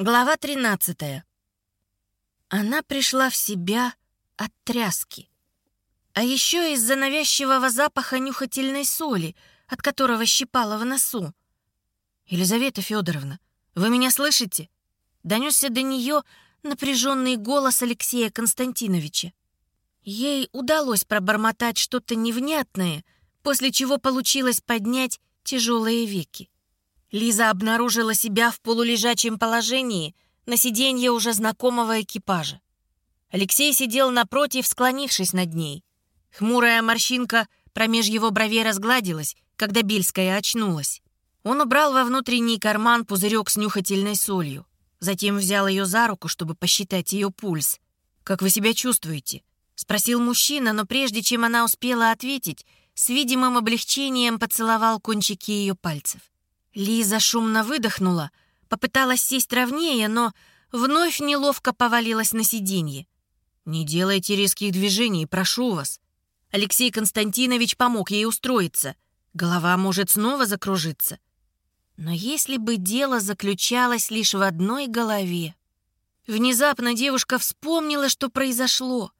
Глава 13. Она пришла в себя от тряски. А еще из-за навязчивого запаха нюхательной соли, от которого щипала в носу. «Елизавета Федоровна, вы меня слышите?» Донесся до нее напряженный голос Алексея Константиновича. Ей удалось пробормотать что-то невнятное, после чего получилось поднять тяжелые веки. Лиза обнаружила себя в полулежачем положении на сиденье уже знакомого экипажа. Алексей сидел напротив, склонившись над ней. Хмурая морщинка промеж его бровей разгладилась, когда Бельская очнулась. Он убрал во внутренний карман пузырек с нюхательной солью. Затем взял ее за руку, чтобы посчитать ее пульс. «Как вы себя чувствуете?» — спросил мужчина, но прежде чем она успела ответить, с видимым облегчением поцеловал кончики ее пальцев. Лиза шумно выдохнула, попыталась сесть ровнее, но вновь неловко повалилась на сиденье. «Не делайте резких движений, прошу вас». Алексей Константинович помог ей устроиться. Голова может снова закружиться. Но если бы дело заключалось лишь в одной голове... Внезапно девушка вспомнила, что произошло.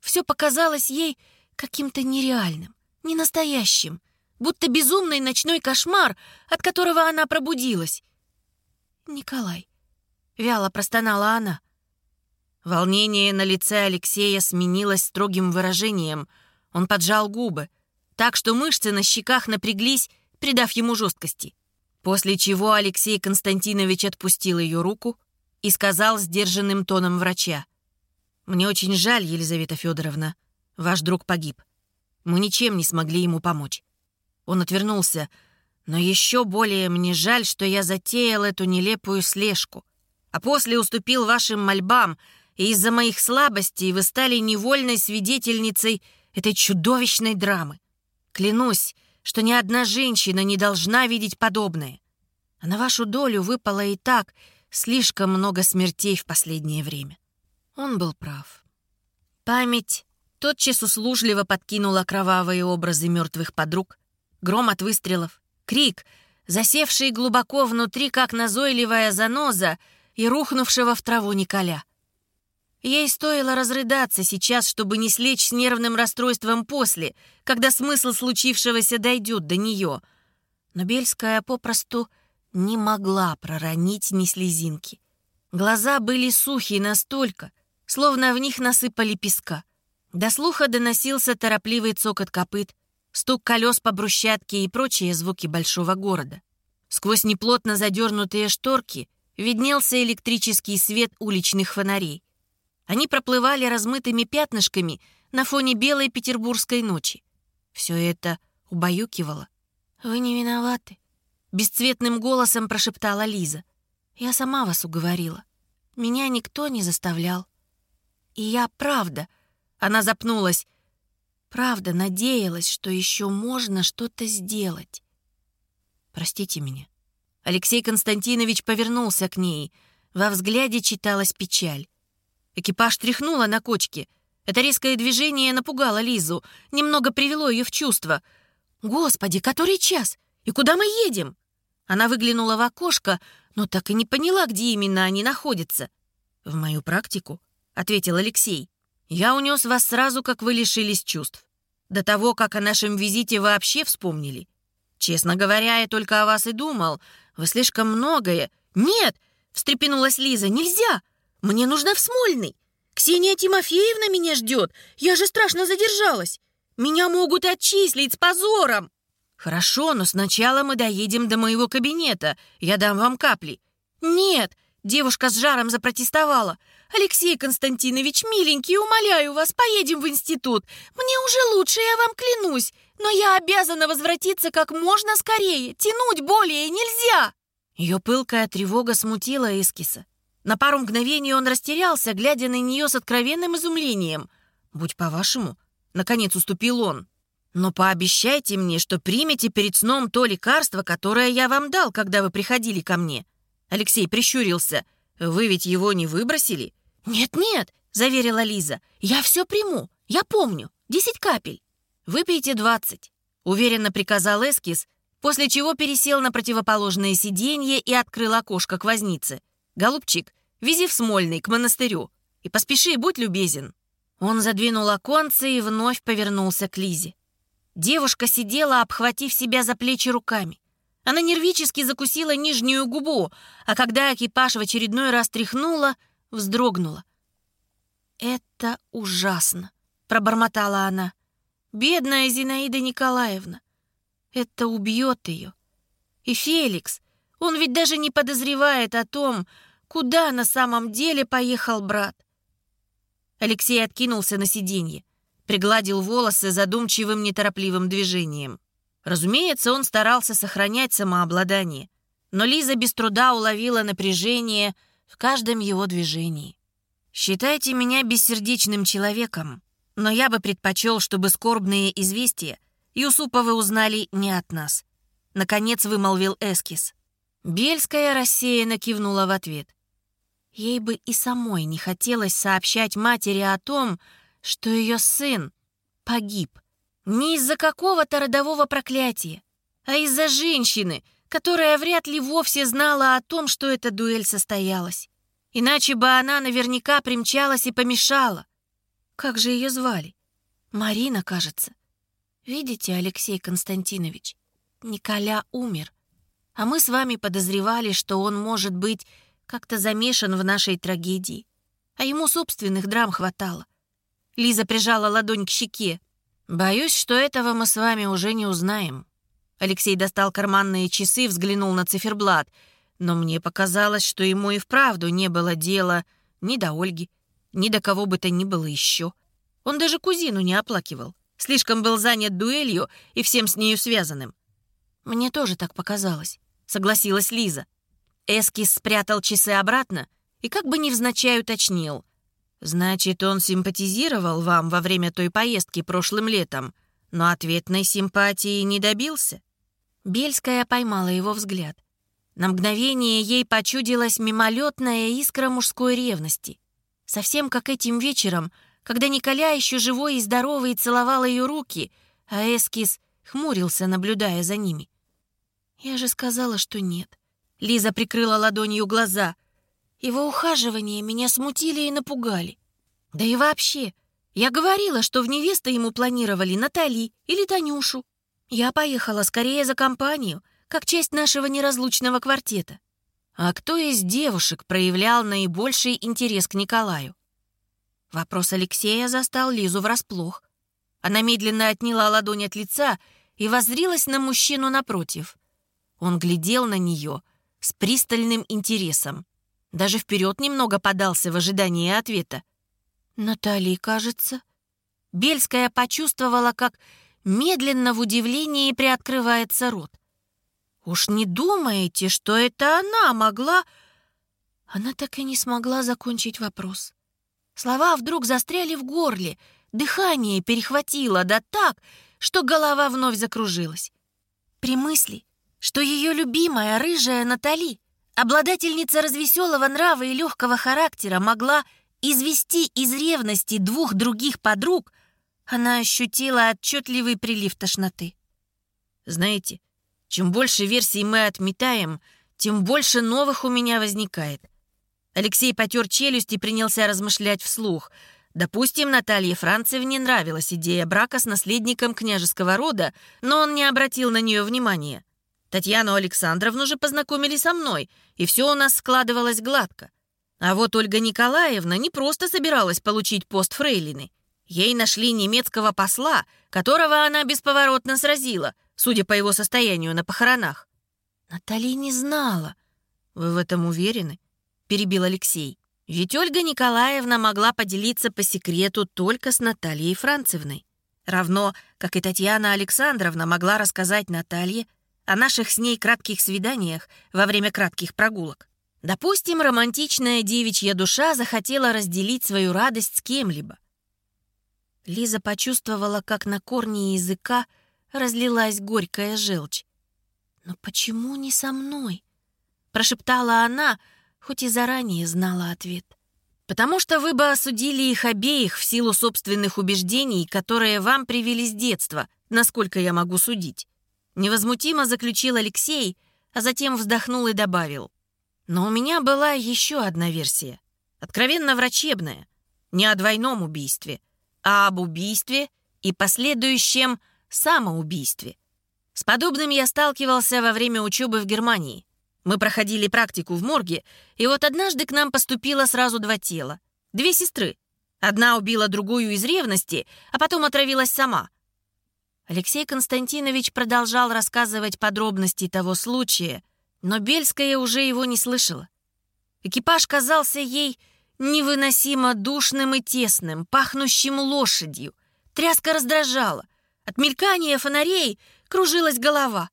Все показалось ей каким-то нереальным, ненастоящим будто безумный ночной кошмар, от которого она пробудилась. «Николай», — вяло простонала она. Волнение на лице Алексея сменилось строгим выражением. Он поджал губы, так что мышцы на щеках напряглись, придав ему жесткости. После чего Алексей Константинович отпустил ее руку и сказал сдержанным тоном врача. «Мне очень жаль, Елизавета Федоровна. Ваш друг погиб. Мы ничем не смогли ему помочь. Он отвернулся. «Но еще более мне жаль, что я затеял эту нелепую слежку. А после уступил вашим мольбам, и из-за моих слабостей вы стали невольной свидетельницей этой чудовищной драмы. Клянусь, что ни одна женщина не должна видеть подобное. А на вашу долю выпало и так слишком много смертей в последнее время». Он был прав. Память тотчас услужливо подкинула кровавые образы мертвых подруг, гром от выстрелов, крик, засевший глубоко внутри, как назойливая заноза, и рухнувшего в траву Николя. Ей стоило разрыдаться сейчас, чтобы не слечь с нервным расстройством после, когда смысл случившегося дойдет до нее. Но Бельская попросту не могла проронить ни слезинки. Глаза были сухие настолько, словно в них насыпали песка. До слуха доносился торопливый цокот копыт, стук колес по брусчатке и прочие звуки большого города. Сквозь неплотно задернутые шторки виднелся электрический свет уличных фонарей. Они проплывали размытыми пятнышками на фоне белой петербургской ночи. Все это убаюкивало. «Вы не виноваты», — бесцветным голосом прошептала Лиза. «Я сама вас уговорила. Меня никто не заставлял. И я правда...» Она запнулась. Правда надеялась, что еще можно что-то сделать. «Простите меня». Алексей Константинович повернулся к ней. Во взгляде читалась печаль. Экипаж тряхнуло на кочке. Это резкое движение напугало Лизу, немного привело ее в чувство. «Господи, который час? И куда мы едем?» Она выглянула в окошко, но так и не поняла, где именно они находятся. «В мою практику», — ответил Алексей. Я унес вас сразу, как вы лишились чувств. До того, как о нашем визите вообще вспомнили. Честно говоря, я только о вас и думал. Вы слишком многое... Нет, встрепенулась Лиза, нельзя. Мне нужно в Смольный. Ксения Тимофеевна меня ждет. Я же страшно задержалась. Меня могут отчислить с позором. Хорошо, но сначала мы доедем до моего кабинета. Я дам вам капли. Нет, девушка с жаром запротестовала. «Алексей Константинович, миленький, умоляю вас, поедем в институт. Мне уже лучше, я вам клянусь. Но я обязана возвратиться как можно скорее. Тянуть более нельзя!» Ее пылкая тревога смутила Эскиса. На пару мгновений он растерялся, глядя на нее с откровенным изумлением. «Будь по-вашему», — наконец уступил он. «Но пообещайте мне, что примете перед сном то лекарство, которое я вам дал, когда вы приходили ко мне». Алексей прищурился. «Вы ведь его не выбросили?» «Нет-нет», — заверила Лиза, — «я все приму, я помню, десять капель». «Выпейте двадцать», — уверенно приказал Эскиз, после чего пересел на противоположное сиденье и открыл окошко к вознице. Голубчик, вези в Смольный, к монастырю. И поспеши, будь любезен». Он задвинул оконце и вновь повернулся к Лизе. Девушка сидела, обхватив себя за плечи руками. Она нервически закусила нижнюю губу, а когда экипаж в очередной раз тряхнула, вздрогнула. «Это ужасно», — пробормотала она. «Бедная Зинаида Николаевна. Это убьет ее. И Феликс, он ведь даже не подозревает о том, куда на самом деле поехал брат. Алексей откинулся на сиденье, пригладил волосы задумчивым неторопливым движением. Разумеется, он старался сохранять самообладание, но Лиза без труда уловила напряжение в каждом его движении. «Считайте меня бессердечным человеком, но я бы предпочел, чтобы скорбные известия Юсуповы узнали не от нас», — наконец вымолвил Эскиз. Бельская рассеянно кивнула в ответ. Ей бы и самой не хотелось сообщать матери о том, что ее сын погиб. Не из-за какого-то родового проклятия, а из-за женщины, которая вряд ли вовсе знала о том, что эта дуэль состоялась. Иначе бы она наверняка примчалась и помешала. Как же ее звали? Марина, кажется. Видите, Алексей Константинович, Николя умер. А мы с вами подозревали, что он может быть как-то замешан в нашей трагедии. А ему собственных драм хватало. Лиза прижала ладонь к щеке. «Боюсь, что этого мы с вами уже не узнаем». Алексей достал карманные часы, взглянул на циферблат. Но мне показалось, что ему и вправду не было дела ни до Ольги, ни до кого бы то ни было еще. Он даже кузину не оплакивал. Слишком был занят дуэлью и всем с нею связанным. «Мне тоже так показалось», — согласилась Лиза. Эскис спрятал часы обратно и как бы невзначай уточнил. «Значит, он симпатизировал вам во время той поездки прошлым летом, но ответной симпатии не добился?» Бельская поймала его взгляд. На мгновение ей почудилась мимолетная искра мужской ревности. Совсем как этим вечером, когда Николя еще живой и здоровый целовал ее руки, а Эскис хмурился, наблюдая за ними. «Я же сказала, что нет. Лиза прикрыла ладонью глаза. Его ухаживания меня смутили и напугали. Да и вообще, я говорила, что в невесты ему планировали Натали или Танюшу. Я поехала скорее за компанию, как часть нашего неразлучного квартета. А кто из девушек проявлял наибольший интерес к Николаю? Вопрос Алексея застал Лизу врасплох. Она медленно отняла ладонь от лица и воззрилась на мужчину напротив. Он глядел на нее — с пристальным интересом. Даже вперед немного подался в ожидании ответа. «Натали, кажется». Бельская почувствовала, как медленно в удивлении приоткрывается рот. «Уж не думаете, что это она могла...» Она так и не смогла закончить вопрос. Слова вдруг застряли в горле, дыхание перехватило, да так, что голова вновь закружилась. При мысли, что ее любимая рыжая Натали, обладательница развеселого нрава и легкого характера, могла извести из ревности двух других подруг, она ощутила отчетливый прилив тошноты. Знаете, чем больше версий мы отметаем, тем больше новых у меня возникает. Алексей потер челюсть и принялся размышлять вслух. Допустим, Наталье Францевне нравилась идея брака с наследником княжеского рода, но он не обратил на нее внимания. Татьяну Александровну же познакомили со мной, и все у нас складывалось гладко. А вот Ольга Николаевна не просто собиралась получить пост фрейлины. Ей нашли немецкого посла, которого она бесповоротно сразила, судя по его состоянию на похоронах. Натали не знала. «Вы в этом уверены?» — перебил Алексей. Ведь Ольга Николаевна могла поделиться по секрету только с Натальей Францевной. Равно, как и Татьяна Александровна могла рассказать Наталье о наших с ней кратких свиданиях во время кратких прогулок. Допустим, романтичная девичья душа захотела разделить свою радость с кем-либо. Лиза почувствовала, как на корне языка разлилась горькая желчь. «Но почему не со мной?» — прошептала она, хоть и заранее знала ответ. «Потому что вы бы осудили их обеих в силу собственных убеждений, которые вам привели с детства, насколько я могу судить. Невозмутимо заключил Алексей, а затем вздохнул и добавил. Но у меня была еще одна версия, откровенно врачебная, не о двойном убийстве, а об убийстве и последующем самоубийстве. С подобным я сталкивался во время учебы в Германии. Мы проходили практику в морге, и вот однажды к нам поступило сразу два тела. Две сестры. Одна убила другую из ревности, а потом отравилась сама. Алексей Константинович продолжал рассказывать подробности того случая, но Бельская уже его не слышала. Экипаж казался ей невыносимо душным и тесным, пахнущим лошадью. Тряска раздражала. От мелькания фонарей кружилась голова.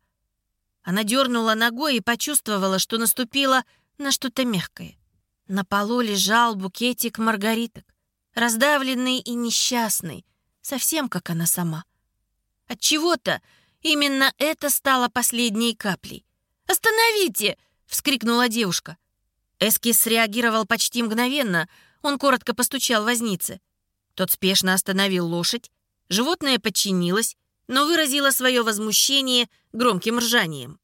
Она дернула ногой и почувствовала, что наступила на что-то мягкое. На полу лежал букетик маргариток, раздавленный и несчастный, совсем как она сама. От чего-то именно это стало последней каплей. «Остановите!» — вскрикнула девушка. Эскис среагировал почти мгновенно. Он коротко постучал вознице. Тот спешно остановил лошадь. Животное подчинилось, но выразила свое возмущение громким ржанием.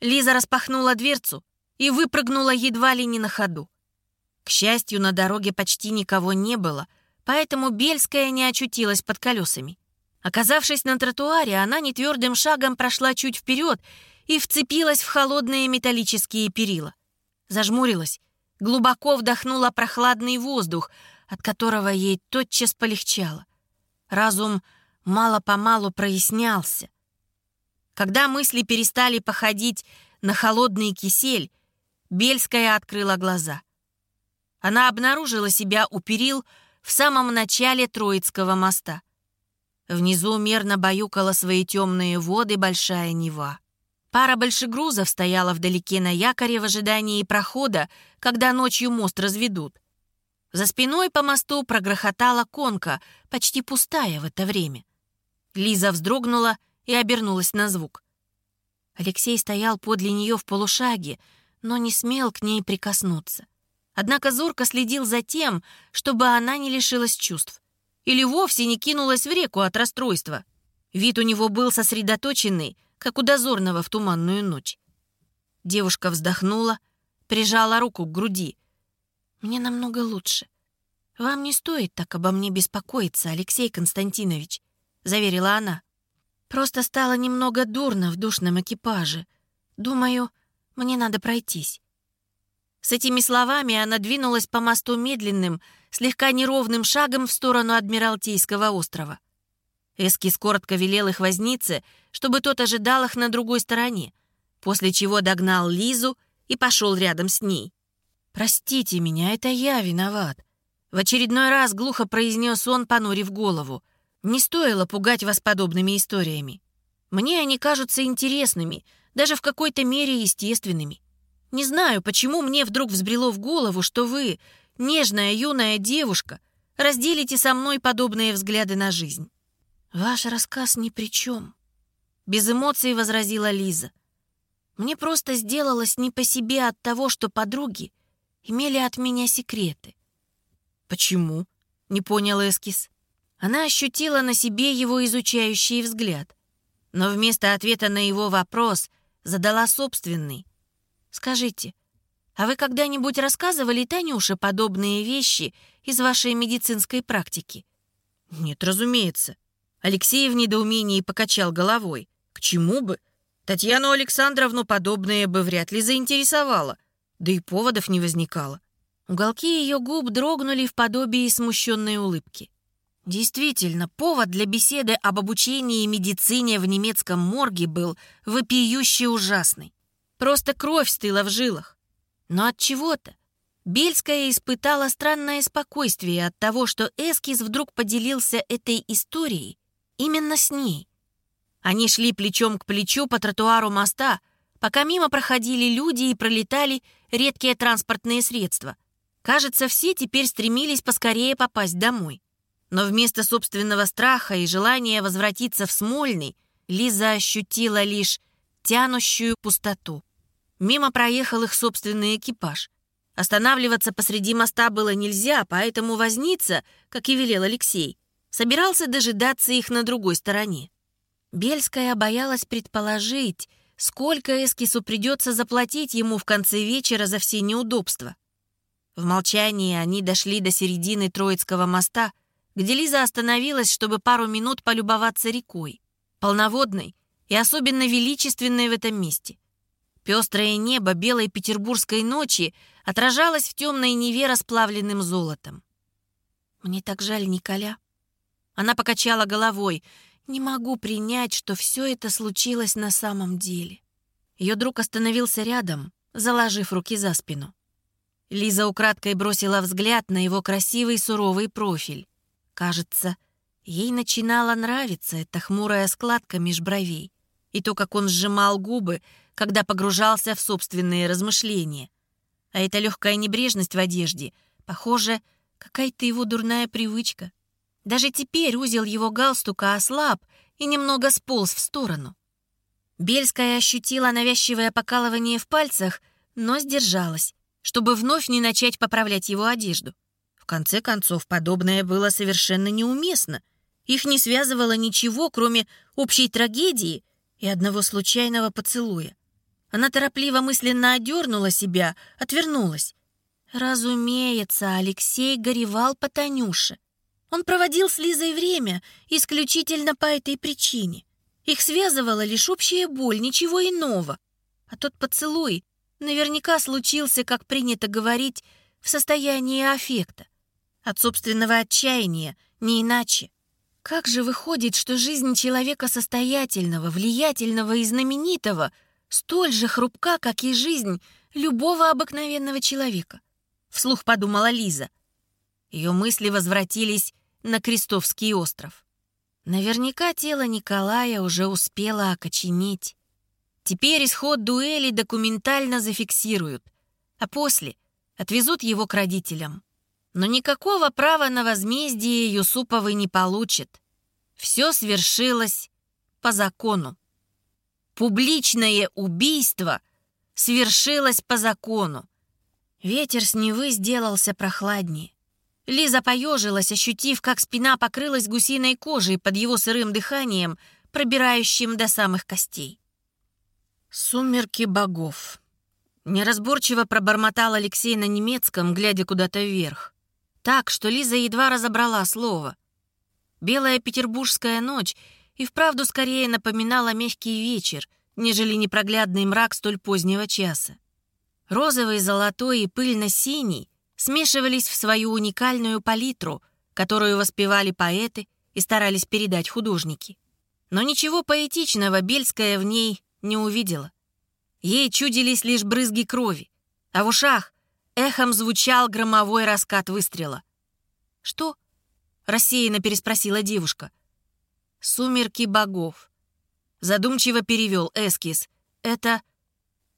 Лиза распахнула дверцу и выпрыгнула едва ли не на ходу. К счастью, на дороге почти никого не было, поэтому Бельская не очутилась под колесами. Оказавшись на тротуаре, она нетвердым шагом прошла чуть вперед и вцепилась в холодные металлические перила. Зажмурилась, глубоко вдохнула прохладный воздух, от которого ей тотчас полегчало. Разум мало-помалу прояснялся. Когда мысли перестали походить на холодный кисель, Бельская открыла глаза. Она обнаружила себя у перил в самом начале Троицкого моста. Внизу мерно баюкала свои темные воды большая Нева. Пара большегрузов стояла вдалеке на якоре в ожидании прохода, когда ночью мост разведут. За спиной по мосту прогрохотала конка, почти пустая в это время. Лиза вздрогнула и обернулась на звук. Алексей стоял подле нее в полушаге, но не смел к ней прикоснуться. Однако зорко следил за тем, чтобы она не лишилась чувств. Или вовсе не кинулась в реку от расстройства. Вид у него был сосредоточенный, как у дозорного в туманную ночь. Девушка вздохнула, прижала руку к груди. «Мне намного лучше. Вам не стоит так обо мне беспокоиться, Алексей Константинович. — заверила она. «Просто стало немного дурно в душном экипаже. Думаю, мне надо пройтись». С этими словами она двинулась по мосту медленным, слегка неровным шагом в сторону Адмиралтейского острова. Эскис коротко велел их вознице, чтобы тот ожидал их на другой стороне, после чего догнал Лизу и пошел рядом с ней. «Простите меня, это я виноват», — в очередной раз глухо произнес он, понурив голову. Не стоило пугать вас подобными историями. Мне они кажутся интересными, даже в какой-то мере естественными. Не знаю, почему мне вдруг взбрело в голову, что вы, нежная юная девушка, разделите со мной подобные взгляды на жизнь. Ваш рассказ ни при чем. Без эмоций возразила Лиза. Мне просто сделалось не по себе от того, что подруги имели от меня секреты. Почему? Не понял Эскис. Она ощутила на себе его изучающий взгляд, но вместо ответа на его вопрос задала собственный. «Скажите, а вы когда-нибудь рассказывали Танюше подобные вещи из вашей медицинской практики?» «Нет, разумеется». Алексей в недоумении покачал головой. «К чему бы? Татьяну Александровну подобное бы вряд ли заинтересовало, да и поводов не возникало». Уголки ее губ дрогнули в подобии смущенной улыбки. Действительно, повод для беседы об обучении медицине в немецком морге был вопиюще ужасный. Просто кровь стыла в жилах. Но от чего-то Бельская испытала странное спокойствие от того, что Эскиз вдруг поделился этой историей именно с ней. Они шли плечом к плечу по тротуару моста, пока мимо проходили люди и пролетали редкие транспортные средства. Кажется, все теперь стремились поскорее попасть домой. Но вместо собственного страха и желания возвратиться в Смольный, Лиза ощутила лишь тянущую пустоту. Мимо проехал их собственный экипаж. Останавливаться посреди моста было нельзя, поэтому возница, как и велел Алексей, собирался дожидаться их на другой стороне. Бельская боялась предположить, сколько Эскису придется заплатить ему в конце вечера за все неудобства. В молчании они дошли до середины Троицкого моста, где Лиза остановилась, чтобы пару минут полюбоваться рекой, полноводной и особенно величественной в этом месте. Пестрое небо белой петербургской ночи отражалось в темной Неве расплавленным золотом. «Мне так жаль Николя». Она покачала головой. «Не могу принять, что все это случилось на самом деле». Ее друг остановился рядом, заложив руки за спину. Лиза украдкой бросила взгляд на его красивый суровый профиль. Кажется, ей начинала нравиться эта хмурая складка меж бровей и то, как он сжимал губы, когда погружался в собственные размышления. А эта легкая небрежность в одежде, похоже, какая-то его дурная привычка. Даже теперь узел его галстука ослаб и немного сполз в сторону. Бельская ощутила навязчивое покалывание в пальцах, но сдержалась чтобы вновь не начать поправлять его одежду. В конце концов, подобное было совершенно неуместно. Их не связывало ничего, кроме общей трагедии и одного случайного поцелуя. Она торопливо мысленно одернула себя, отвернулась. Разумеется, Алексей горевал по Танюше. Он проводил с Лизой время исключительно по этой причине. Их связывала лишь общая боль, ничего иного. А тот поцелуй наверняка случился, как принято говорить, в состоянии аффекта. От собственного отчаяния, не иначе. Как же выходит, что жизнь человека состоятельного, влиятельного и знаменитого столь же хрупка, как и жизнь любого обыкновенного человека? Вслух подумала Лиза. Ее мысли возвратились на Крестовский остров. Наверняка тело Николая уже успело окоченеть. Теперь исход дуэли документально зафиксируют, а после отвезут его к родителям. Но никакого права на возмездие Юсуповы не получит. Все свершилось по закону. Публичное убийство свершилось по закону. Ветер с Невы сделался прохладнее. Лиза поежилась, ощутив, как спина покрылась гусиной кожей под его сырым дыханием, пробирающим до самых костей. «Сумерки богов». Неразборчиво пробормотал Алексей на немецком, глядя куда-то вверх. Так, что Лиза едва разобрала слово. Белая петербургская ночь и вправду скорее напоминала мягкий вечер, нежели непроглядный мрак столь позднего часа. Розовый, золотой и пыльно-синий смешивались в свою уникальную палитру, которую воспевали поэты и старались передать художники. Но ничего поэтичного Бельская в ней не увидела. Ей чудились лишь брызги крови, а в ушах эхом звучал громовой раскат выстрела. «Что?» — рассеянно переспросила девушка. «Сумерки богов». Задумчиво перевел эскиз. «Это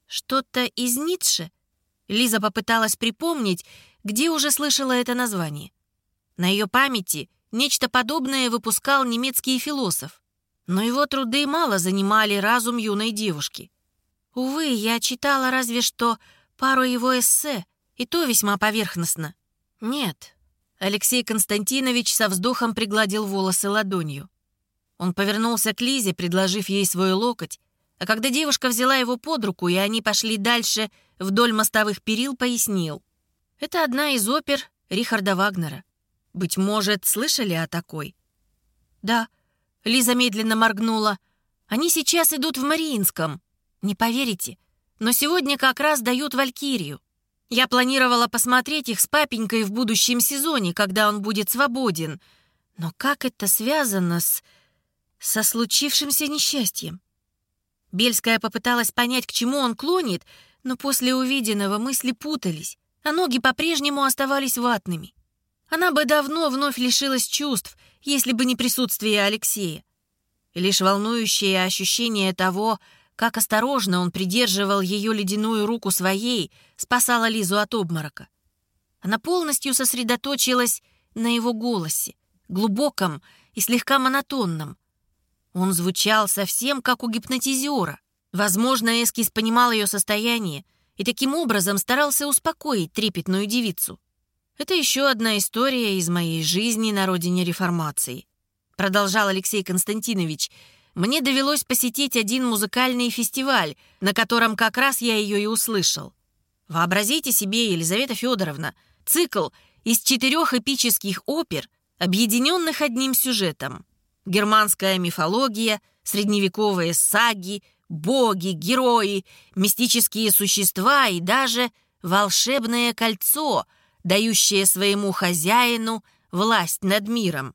что-то из Ницше?» Лиза попыталась припомнить, где уже слышала это название. На ее памяти нечто подобное выпускал немецкий философ. Но его труды мало занимали разум юной девушки. Увы, я читала разве что пару его эссе, и то весьма поверхностно. Нет. Алексей Константинович со вздохом пригладил волосы ладонью. Он повернулся к Лизе, предложив ей свой локоть, а когда девушка взяла его под руку, и они пошли дальше вдоль мостовых перил, пояснил. Это одна из опер Рихарда Вагнера. Быть может, слышали о такой? Да, Лиза медленно моргнула. «Они сейчас идут в Мариинском. Не поверите, но сегодня как раз дают Валькирию. Я планировала посмотреть их с папенькой в будущем сезоне, когда он будет свободен. Но как это связано с... со случившимся несчастьем?» Бельская попыталась понять, к чему он клонит, но после увиденного мысли путались, а ноги по-прежнему оставались ватными. Она бы давно вновь лишилась чувств, если бы не присутствие Алексея. лишь волнующее ощущение того, как осторожно он придерживал ее ледяную руку своей, спасало Лизу от обморока. Она полностью сосредоточилась на его голосе, глубоком и слегка монотонном. Он звучал совсем как у гипнотизера. Возможно, Эскиз понимал ее состояние и таким образом старался успокоить трепетную девицу. Это еще одна история из моей жизни на родине реформации. Продолжал Алексей Константинович. мне довелось посетить один музыкальный фестиваль, на котором как раз я ее и услышал. Вообразите себе, Елизавета Федоровна, цикл из четырех эпических опер, объединенных одним сюжетом. Германская мифология, средневековые саги, боги, герои, мистические существа и даже волшебное кольцо, дающее своему хозяину власть над миром.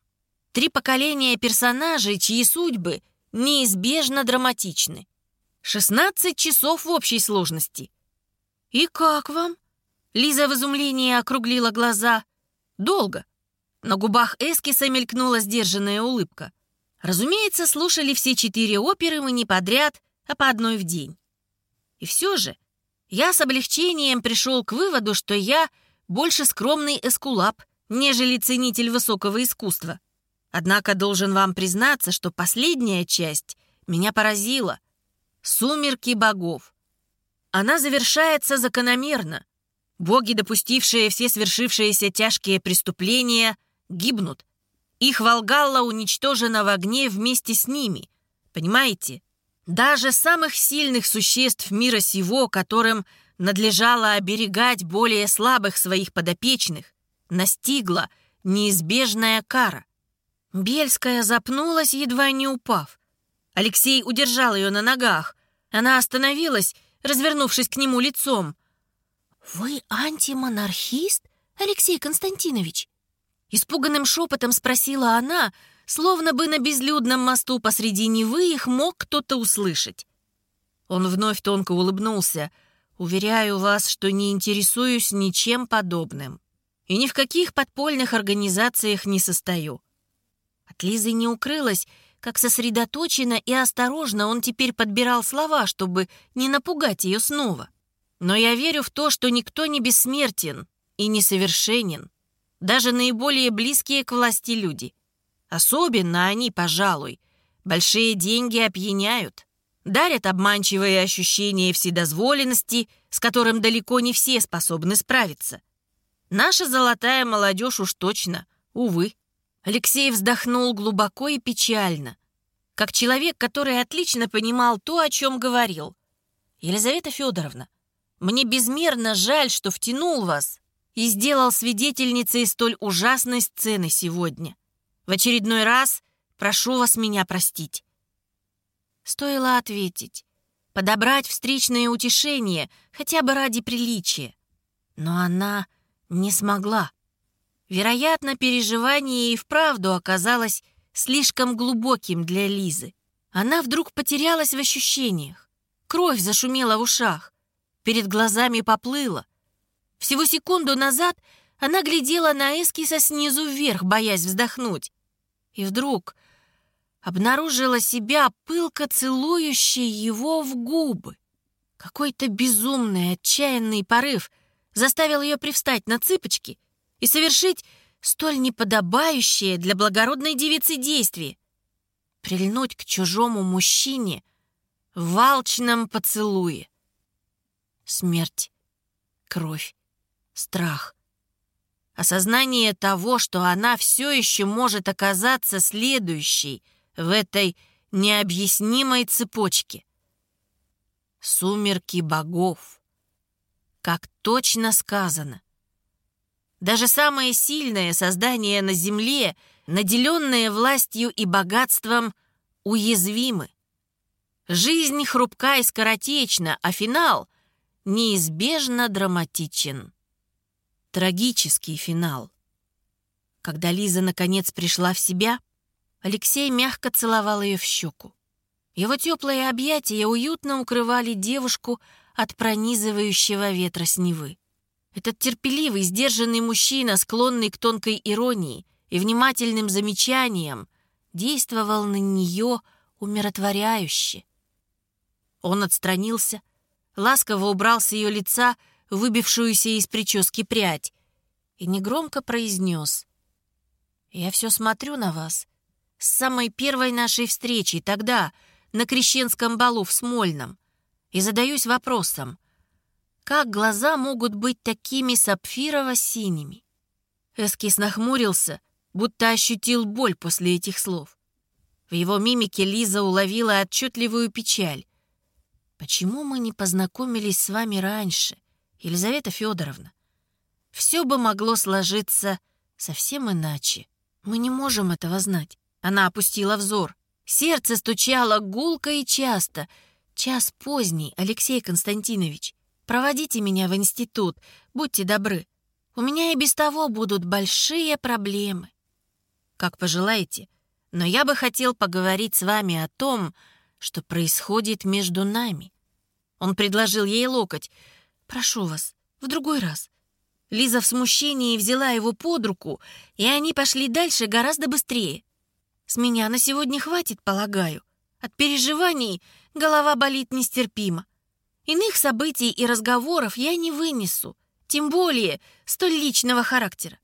Три поколения персонажей, чьи судьбы неизбежно драматичны. 16 часов в общей сложности. «И как вам?» Лиза в изумлении округлила глаза. «Долго». На губах Эскиса мелькнула сдержанная улыбка. Разумеется, слушали все четыре оперы мы не подряд, а по одной в день. И все же я с облегчением пришел к выводу, что я больше скромный эскулап, нежели ценитель высокого искусства. Однако должен вам признаться, что последняя часть меня поразила. «Сумерки богов». Она завершается закономерно. Боги, допустившие все свершившиеся тяжкие преступления, гибнут. Их Волгалла уничтожена в огне вместе с ними. Понимаете? Даже самых сильных существ мира сего, которым надлежало оберегать более слабых своих подопечных, настигла неизбежная кара. Бельская запнулась, едва не упав. Алексей удержал ее на ногах. Она остановилась, развернувшись к нему лицом. «Вы антимонархист, Алексей Константинович?» Испуганным шепотом спросила она, словно бы на безлюдном мосту посреди Невы их мог кто-то услышать. Он вновь тонко улыбнулся. «Уверяю вас, что не интересуюсь ничем подобным и ни в каких подпольных организациях не состою. От Лизы не укрылось, как сосредоточенно и осторожно он теперь подбирал слова, чтобы не напугать ее снова. Но я верю в то, что никто не бессмертен и несовершенен. Даже наиболее близкие к власти люди. Особенно они, пожалуй. Большие деньги опьяняют. Дарят обманчивые ощущения вседозволенности, с которым далеко не все способны справиться. Наша золотая молодежь уж точно, увы. Алексей вздохнул глубоко и печально, как человек, который отлично понимал то, о чем говорил. «Елизавета Федоровна, мне безмерно жаль, что втянул вас и сделал свидетельницей столь ужасной сцены сегодня. В очередной раз прошу вас меня простить». Стоило ответить, подобрать встречное утешение, хотя бы ради приличия. Но она не смогла. Вероятно, переживание и вправду оказалось слишком глубоким для Лизы. Она вдруг потерялась в ощущениях. Кровь зашумела в ушах. Перед глазами поплыла. Всего секунду назад она глядела на Эскиса снизу вверх, боясь вздохнуть. И вдруг обнаружила себя пылко целующей его в губы. Какой-то безумный, отчаянный порыв заставил ее привстать на цыпочки — и совершить столь неподобающее для благородной девицы действие — прильнуть к чужому мужчине в алчном поцелуе. Смерть, кровь, страх. Осознание того, что она все еще может оказаться следующей в этой необъяснимой цепочке. Сумерки богов. Как точно сказано, даже самое сильное создание на Земле, наделенное властью и богатством, уязвимы. Жизнь хрупка и скоротечна, а финал неизбежно драматичен. Трагический финал. Когда Лиза наконец пришла в себя, Алексей мягко целовал ее в щеку. Его теплые объятия уютно укрывали девушку от пронизывающего ветра с Невы. Этот терпеливый, сдержанный мужчина, склонный к тонкой иронии и внимательным замечаниям, действовал на нее умиротворяюще. Он отстранился, ласково убрал с ее лица выбившуюся из прически прядь и негромко произнес. «Я все смотрю на вас. С самой первой нашей встречи, тогда, на крещенском балу в Смольном, и задаюсь вопросом — как глаза могут быть такими сапфирово-синими? Эскис нахмурился, будто ощутил боль после этих слов. В его мимике Лиза уловила отчетливую печаль. «Почему мы не познакомились с вами раньше, Елизавета Федоровна? Все бы могло сложиться совсем иначе. Мы не можем этого знать». Она опустила взор. Сердце стучало гулко и часто. Час поздний, Алексей Константинович. Проводите меня в институт, будьте добры. У меня и без того будут большие проблемы. Как пожелаете, но я бы хотел поговорить с вами о том, что происходит между нами. Он предложил ей локоть. Прошу вас, в другой раз. Лиза в смущении взяла его под руку, и они пошли дальше гораздо быстрее. С меня на сегодня хватит, полагаю. От переживаний голова болит нестерпимо. Иных событий и разговоров я не вынесу, тем более столь личного характера.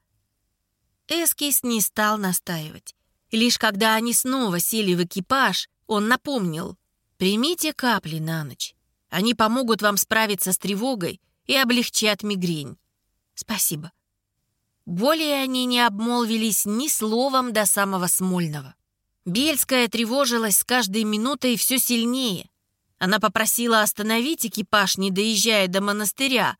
Эскис не стал настаивать. Лишь когда они снова сели в экипаж, он напомнил, «Примите капли на ночь. Они помогут вам справиться с тревогой и облегчат мигрень». «Спасибо», более они не обмолвились ни словом до самого Смольного. Бельская тревожилась с каждой минутой все сильнее. Она попросила остановить экипаж, не доезжая до монастыря.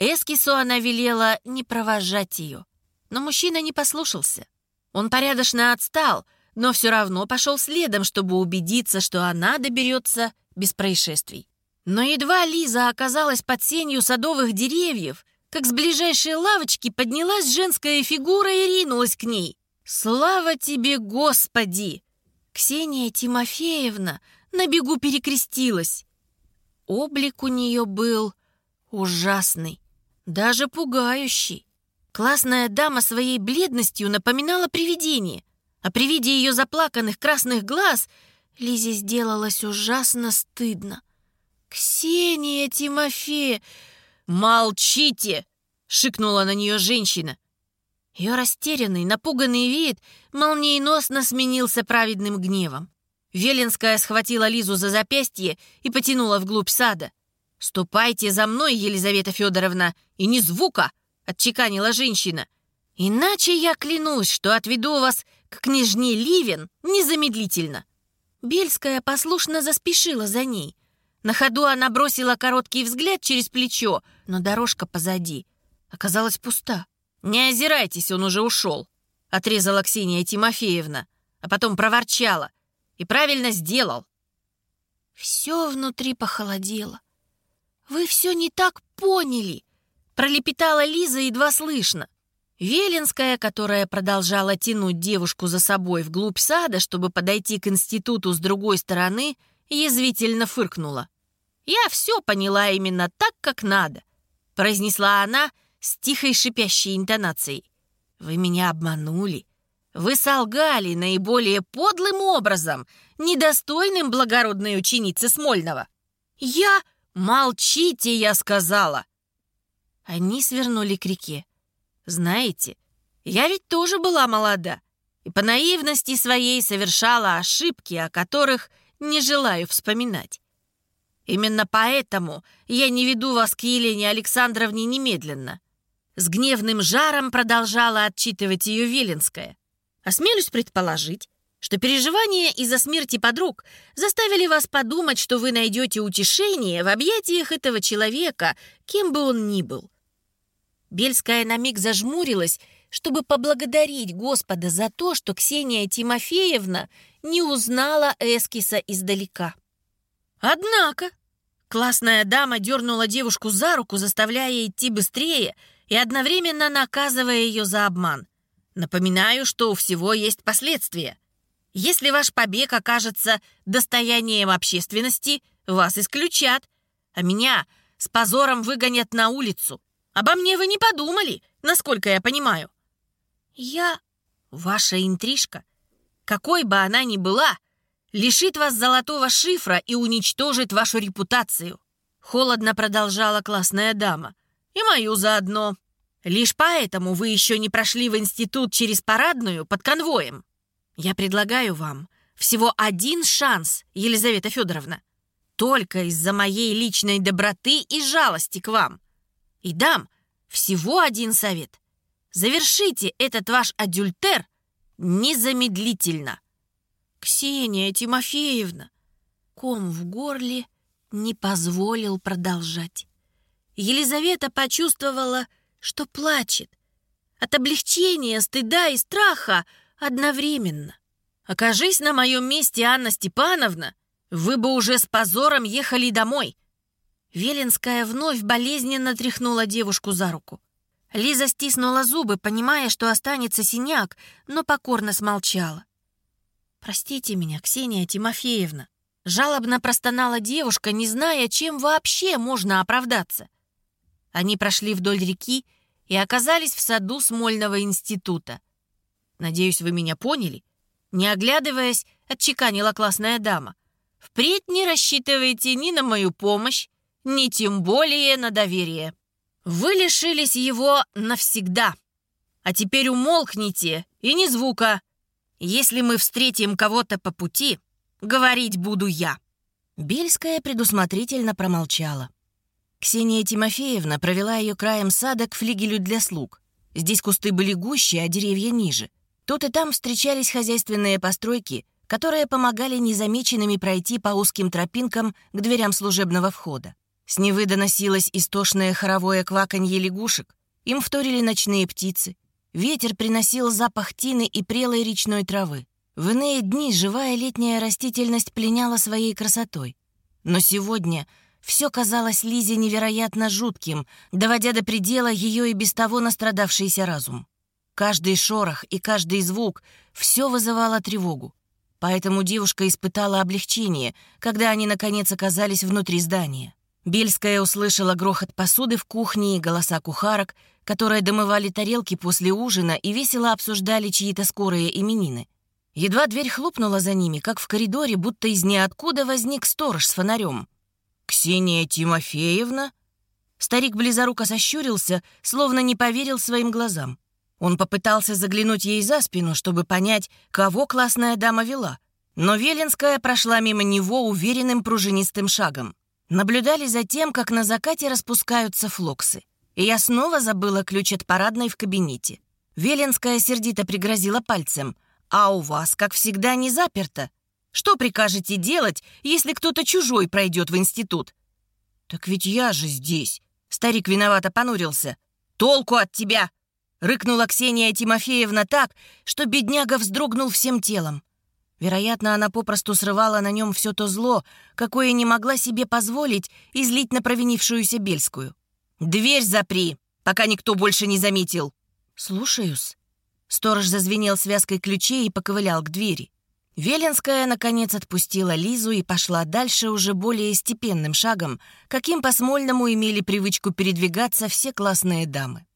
Эскису она велела не провожать ее. Но мужчина не послушался. Он порядочно отстал, но все равно пошел следом, чтобы убедиться, что она доберется без происшествий. Но едва Лиза оказалась под сенью садовых деревьев, как с ближайшей лавочки поднялась женская фигура и ринулась к ней. «Слава тебе, Господи!» Ксения Тимофеевна на бегу перекрестилась. Облик у нее был ужасный, даже пугающий. Классная дама своей бледностью напоминала привидение, а при виде ее заплаканных красных глаз Лизе сделалось ужасно стыдно. «Ксения Тимофеевна!» «Молчите!» — шикнула на нее женщина. Ее растерянный, напуганный вид молниеносно сменился праведным гневом. Веленская схватила Лизу за запястье и потянула вглубь сада. «Ступайте за мной, Елизавета Федоровна, и ни звука!» — отчеканила женщина. «Иначе я клянусь, что отведу вас к княжне Ливен незамедлительно». Бельская послушно заспешила за ней. На ходу она бросила короткий взгляд через плечо, но дорожка позади оказалась пуста. «Не озирайтесь, он уже ушел», — отрезала Ксения Тимофеевна, а потом проворчала. «И правильно сделал». Все внутри похолодело. «Вы все не так поняли», — пролепетала Лиза едва слышно. Велинская, которая продолжала тянуть девушку за собой вглубь сада, чтобы подойти к институту с другой стороны, — язвительно фыркнула. «Я все поняла именно так, как надо», — произнесла она с тихой шипящей интонацией. «Вы меня обманули. Вы солгали наиболее подлым образом, недостойным благородной ученицы Смольного. Я... Молчите, я сказала!» Они свернули к реке. «Знаете, я ведь тоже была молода» и по наивности своей совершала ошибки, о которых не желаю вспоминать. Именно поэтому я не веду вас к Елене Александровне немедленно. С гневным жаром продолжала отчитывать ее Велинская. Осмелюсь предположить, что переживания из-за смерти подруг заставили вас подумать, что вы найдете утешение в объятиях этого человека, кем бы он ни был. Бельская на миг зажмурилась, чтобы поблагодарить Господа за то, что Ксения Тимофеевна не узнала эскиса издалека. Однако классная дама дернула девушку за руку, заставляя идти быстрее и одновременно наказывая ее за обман. Напоминаю, что у всего есть последствия. Если ваш побег окажется достоянием общественности, вас исключат, а меня с позором выгонят на улицу. Обо мне вы не подумали, насколько я понимаю. Я ваша интрижка какой бы она ни была, лишит вас золотого шифра и уничтожит вашу репутацию. Холодно продолжала классная дама. И мою заодно. Лишь поэтому вы еще не прошли в институт через парадную под конвоем. Я предлагаю вам всего один шанс, Елизавета Федоровна. Только из-за моей личной доброты и жалости к вам. И дам всего один совет. Завершите этот ваш адюльтер незамедлительно. Ксения Тимофеевна!» Ком в горле не позволил продолжать. Елизавета почувствовала, что плачет. От облегчения, стыда и страха одновременно. Окажись на моем месте, Анна Степановна, вы бы уже с позором ехали домой. Велинская вновь болезненно тряхнула девушку за руку. Лиза стиснула зубы, понимая, что останется синяк, но покорно смолчала. «Простите меня, Ксения Тимофеевна», — жалобно простонала девушка, не зная, чем вообще можно оправдаться. Они прошли вдоль реки и оказались в саду Смольного института. «Надеюсь, вы меня поняли?» Не оглядываясь, отчеканила классная дама. «Впредь не рассчитывайте ни на мою помощь, ни тем более на доверие. Вы лишились его навсегда. А теперь умолкните и ни звука. Если мы встретим кого-то по пути, говорить буду я». Бельская предусмотрительно промолчала. Ксения Тимофеевна провела ее краем сада к флигелю для слуг. Здесь кусты были гуще, а деревья ниже. Тут и там встречались хозяйственные постройки, которые помогали незамеченными пройти по узким тропинкам к дверям служебного входа. С Невы доносилось истошное хоровое кваканье лягушек. Им вторили ночные птицы. Ветер приносил запах тины и прелой речной травы. В иные дни живая летняя растительность пленяла своей красотой. Но сегодня все казалось Лизе невероятно жутким, доводя до предела ее и без того настрадавшийся разум. Каждый шорох и каждый звук — все вызывало тревогу. Поэтому девушка испытала облегчение, когда они, наконец, оказались внутри здания. Бельская услышала грохот посуды в кухне и голоса кухарок, которые домывали тарелки после ужина и весело обсуждали чьи-то скорые именины. Едва дверь хлопнула за ними, как в коридоре, будто из ниоткуда возник сторож с фонарем. «Ксения Тимофеевна?» Старик близоруко сощурился, словно не поверил своим глазам. Он попытался заглянуть ей за спину, чтобы понять, кого классная дама вела. Но Велинская прошла мимо него уверенным пружинистым шагом. Наблюдали за тем, как на закате распускаются флоксы. И я снова забыла ключ от парадной в кабинете. Веленская сердито пригрозила пальцем. «А у вас, как всегда, не заперто. Что прикажете делать, если кто-то чужой пройдет в институт?» «Так ведь я же здесь!» Старик виновато понурился. «Толку от тебя!» Рыкнула Ксения Тимофеевна так, что бедняга вздрогнул всем телом. Вероятно, она попросту срывала на нем все то зло, какое не могла себе позволить излить на провинившуюся Бельскую. «Дверь запри, пока никто больше не заметил!» «Слушаюсь». Сторож зазвенел связкой ключей и поковылял к двери. Веленская, наконец, отпустила Лизу и пошла дальше уже более степенным шагом, каким по-смольному имели привычку передвигаться все классные дамы.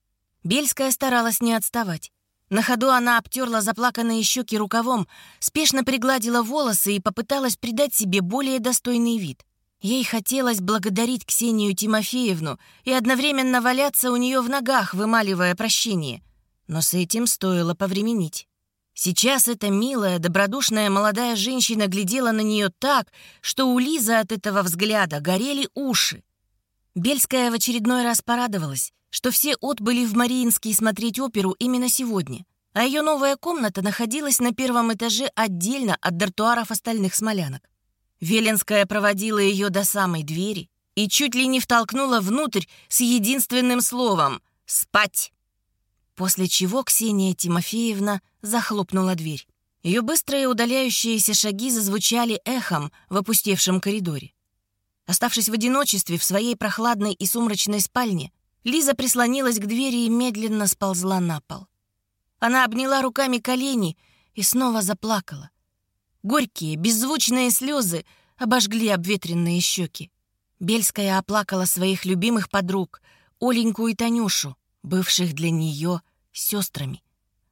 Бельская старалась не отставать. На ходу она обтерла заплаканные щеки рукавом, спешно пригладила волосы и попыталась придать себе более достойный вид. Ей хотелось благодарить Ксению Тимофеевну и одновременно валяться у нее в ногах, вымаливая прощение. Но с этим стоило повременить. Сейчас эта милая, добродушная молодая женщина глядела на нее так, что у Лизы от этого взгляда горели уши. Бельская в очередной раз порадовалась что все отбыли в Мариинский смотреть оперу именно сегодня, а ее новая комната находилась на первом этаже отдельно от дартуаров остальных смолянок. Веленская проводила ее до самой двери и чуть ли не втолкнула внутрь с единственным словом «Спать!». После чего Ксения Тимофеевна захлопнула дверь. Ее быстрые удаляющиеся шаги зазвучали эхом в опустевшем коридоре. Оставшись в одиночестве в своей прохладной и сумрачной спальне, Лиза прислонилась к двери и медленно сползла на пол. Она обняла руками колени и снова заплакала. Горькие, беззвучные слезы обожгли обветренные щеки. Бельская оплакала своих любимых подруг, Оленьку и Танюшу, бывших для нее сестрами.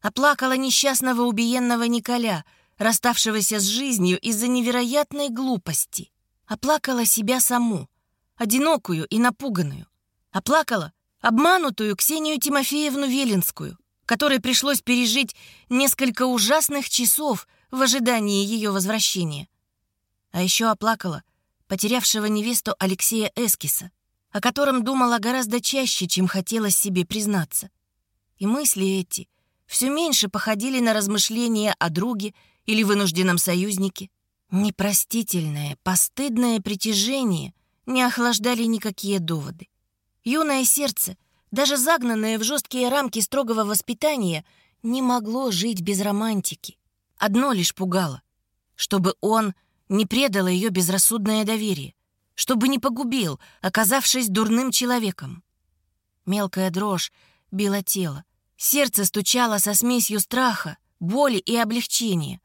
Оплакала несчастного убиенного Николя, расставшегося с жизнью из-за невероятной глупости. Оплакала себя саму, одинокую и напуганную. Оплакала обманутую Ксению Тимофеевну Велинскую, которой пришлось пережить несколько ужасных часов в ожидании ее возвращения. А еще оплакала потерявшего невесту Алексея Эскиса, о котором думала гораздо чаще, чем хотелось себе признаться. И мысли эти все меньше походили на размышления о друге или вынужденном союзнике. Непростительное, постыдное притяжение не охлаждали никакие доводы. Юное сердце, даже загнанное в жесткие рамки строгого воспитания, не могло жить без романтики. Одно лишь пугало, чтобы он не предал ее безрассудное доверие, чтобы не погубил, оказавшись дурным человеком. Мелкая дрожь била тело, сердце стучало со смесью страха, боли и облегчения.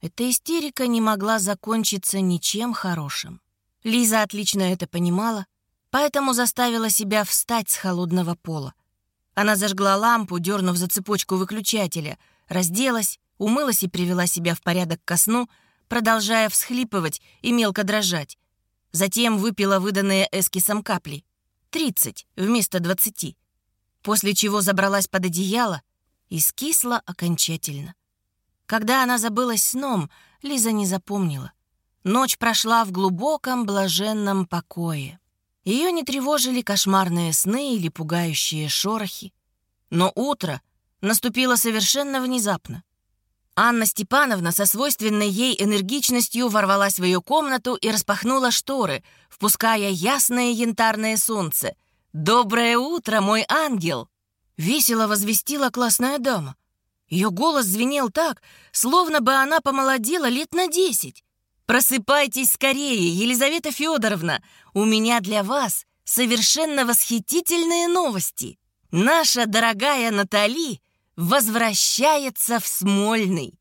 Эта истерика не могла закончиться ничем хорошим. Лиза отлично это понимала, поэтому заставила себя встать с холодного пола. Она зажгла лампу, дернув за цепочку выключателя, разделась, умылась и привела себя в порядок ко сну, продолжая всхлипывать и мелко дрожать. Затем выпила выданные эскисом капли. 30 вместо 20. После чего забралась под одеяло и скисла окончательно. Когда она забылась сном, Лиза не запомнила. Ночь прошла в глубоком блаженном покое. Ее не тревожили кошмарные сны или пугающие шорохи. Но утро наступило совершенно внезапно. Анна Степановна со свойственной ей энергичностью ворвалась в ее комнату и распахнула шторы, впуская ясное янтарное солнце. «Доброе утро, мой ангел!» Весело возвестила классная дама. Ее голос звенел так, словно бы она помолодела лет на десять. «Просыпайтесь скорее, Елизавета Федоровна! У меня для вас совершенно восхитительные новости! Наша дорогая Натали возвращается в Смольный!»